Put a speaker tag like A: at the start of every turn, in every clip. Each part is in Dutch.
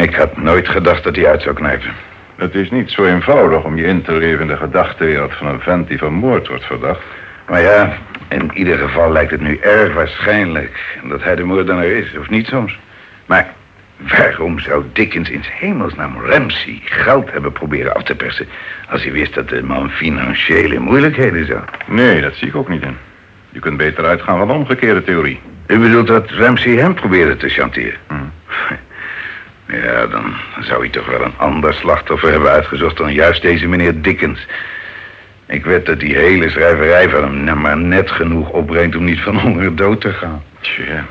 A: Ik had nooit gedacht dat hij uit zou knijpen.
B: Het is niet zo eenvoudig om je in te leven in de gedachtenwereld van een vent die van moord wordt verdacht.
A: Maar ja, in ieder geval lijkt het nu erg waarschijnlijk dat hij de moordenaar is, of niet soms. Maar waarom zou Dickens in hemelsnaam Ramsey geld hebben proberen af te persen... als hij wist dat de man financiële moeilijkheden zou?
B: Nee, dat zie ik ook niet in. Je kunt beter uitgaan van de omgekeerde theorie.
A: U bedoelt dat Ramsey hem probeerde te chanteren?
B: Hm.
A: Ja, dan zou hij toch wel een ander slachtoffer hebben uitgezocht dan juist deze meneer Dickens. Ik weet dat die hele schrijverij van hem nou maar net genoeg opbrengt om niet van honger dood te gaan.
B: Tja.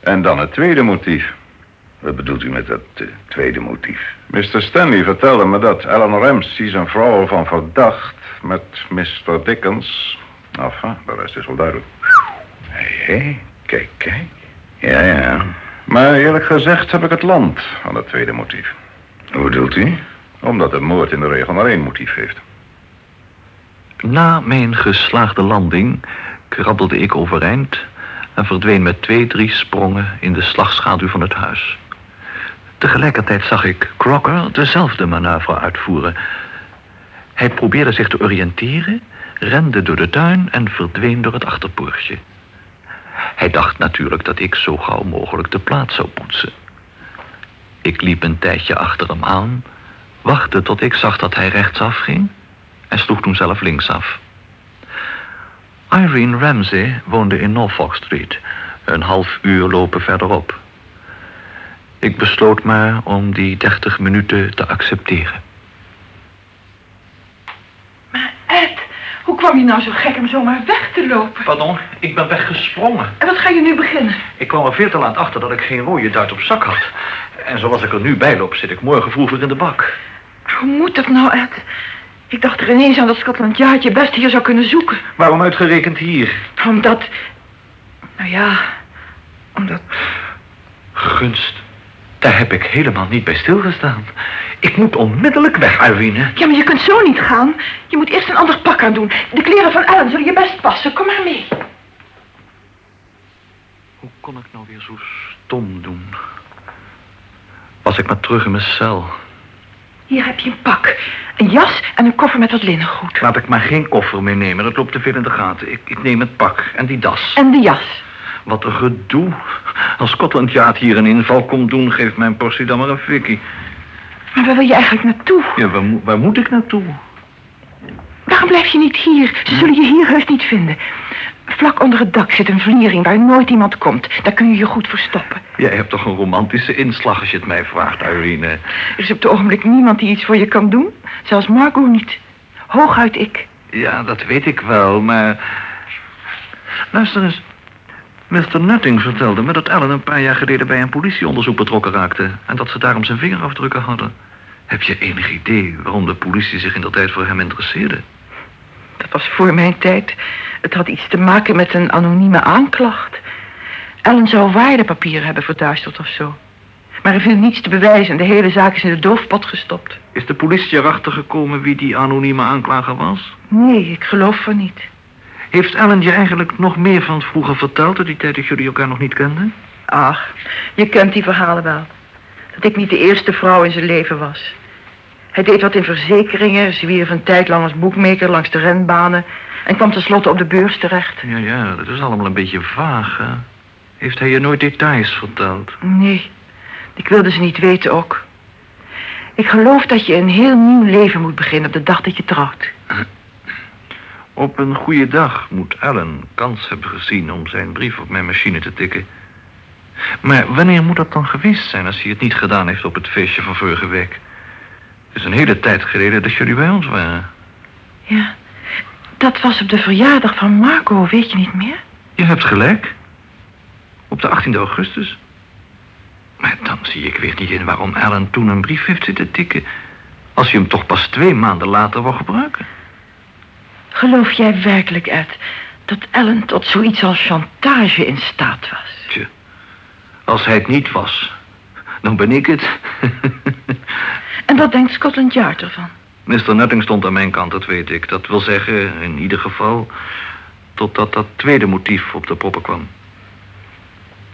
B: En dan het tweede motief.
A: Wat bedoelt u met dat eh, tweede motief?
B: Mr. Stanley vertelde me dat Alan Ramsey zijn vrouw van verdacht met Mr. Dickens. Enfin, de rest is wel duidelijk.
A: Hé, hé, kijk, kijk. Ja, ja.
B: Maar eerlijk gezegd heb ik het land aan het tweede motief.
A: Hoe bedoelt u?
B: Omdat een moord in de regel maar één motief heeft.
C: Na mijn geslaagde landing krabbelde ik overeind en verdween met twee, drie sprongen in de slagschaduw van het huis. Tegelijkertijd zag ik Crocker dezelfde manoeuvre uitvoeren. Hij probeerde zich te oriënteren, rende door de tuin en verdween door het achterpoortje. Hij dacht natuurlijk dat ik zo gauw mogelijk de plaats zou poetsen. Ik liep een tijdje achter hem aan, wachtte tot ik zag dat hij rechtsaf ging en sloeg toen zelf linksaf. Irene Ramsey woonde in Norfolk Street, een half uur lopen verderop. Ik besloot maar om die dertig minuten te accepteren.
D: Maar Ed, hoe kwam je nou zo gek om zomaar weg te lopen?
C: Pardon, ik ben weggesprongen.
D: En wat ga je nu beginnen?
C: Ik kwam er veel te laat achter dat ik geen rode duit op zak had. En zoals ik er nu bij loop, zit ik morgen vroeger in de bak.
D: Hoe moet dat nou, Ed? Ik dacht er ineens aan dat Scotland Yard je best hier zou kunnen zoeken.
C: Waarom uitgerekend hier?
D: Omdat... Nou ja, omdat...
C: Gunst, daar heb ik helemaal niet bij stilgestaan. Ik moet onmiddellijk weg, Irene.
D: Ja, maar je kunt zo niet gaan. Je moet eerst een ander pak aan doen. De kleren van Ellen zullen je best passen. Kom maar mee.
C: Hoe kon ik nou weer zo stom doen? Was ik maar terug in mijn cel.
D: Hier heb je een pak. Een jas en een koffer met wat linnengoed.
C: Laat ik maar geen koffer meenemen, dat loopt te veel in de gaten. Ik, ik neem het pak en die das.
D: En de jas.
C: Wat een gedoe. Als Scotland Yard hier een inval komt doen, geeft mijn portie dan maar een fikkie.
D: Maar waar wil je eigenlijk naartoe?
C: Ja, waar, mo- waar moet ik naartoe?
D: Waarom blijf je niet hier? Ze zullen je hier heus niet vinden. Vlak onder het dak zit een vliering waar nooit iemand komt. Daar kun je je goed verstoppen.
C: Jij hebt toch een romantische inslag als je het mij vraagt, Irene.
D: Er is op het ogenblik niemand die iets voor je kan doen. Zelfs Margot niet. Hooguit ik.
C: Ja, dat weet ik wel, maar... Luister eens. Mr. Nutting vertelde me dat Ellen een paar jaar geleden bij een politieonderzoek betrokken raakte... en dat ze daarom zijn vingerafdrukken hadden. Heb je enig idee waarom de politie zich in de tijd voor hem interesseerde?
D: Dat was voor mijn tijd. Het had iets te maken met een anonieme aanklacht. Ellen zou waardepapieren hebben verduisterd of zo. Maar er viel niets te bewijzen en de hele zaak is in de doofpot gestopt.
C: Is de politie erachter gekomen wie die anonieme aanklager was?
D: Nee, ik geloof van niet.
C: Heeft Ellen je eigenlijk nog meer van vroeger verteld... uit die tijd dat jullie elkaar nog niet kenden?
D: Ach, je kent die verhalen wel. Dat ik niet de eerste vrouw in zijn leven was. Hij deed wat in verzekeringen, zwierf een tijd lang als boekmaker langs de renbanen... en kwam tenslotte op de beurs terecht.
C: Ja, ja, dat is allemaal een beetje vaag, hè? Heeft hij je nooit details verteld?
D: Nee, ik wilde ze niet weten ook. Ik geloof dat je een heel nieuw leven moet beginnen op de dag dat je trouwt.
C: Op een goede dag moet Allen kans hebben gezien om zijn brief op mijn machine te tikken. Maar wanneer moet dat dan geweest zijn als hij het niet gedaan heeft op het feestje van vorige week? Het is een hele tijd geleden dat jullie bij ons waren.
D: Ja, dat was op de verjaardag van Marco, weet je niet meer?
C: Je hebt gelijk. Op de 18e augustus. Maar dan zie ik weer niet in waarom Allen toen een brief heeft zitten tikken... als je hem toch pas twee maanden later wou gebruiken.
D: Geloof jij werkelijk, Ed, dat Ellen tot zoiets als chantage in staat was?
C: Als hij het niet was, dan ben ik het.
D: En wat denkt Scotland Yard ervan?
C: Mr. Nutting stond aan mijn kant, dat weet ik. Dat wil zeggen, in ieder geval, totdat dat tweede motief op de proppen kwam.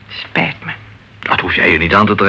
D: Spijt me.
C: Dat hoef jij je niet aan te trekken.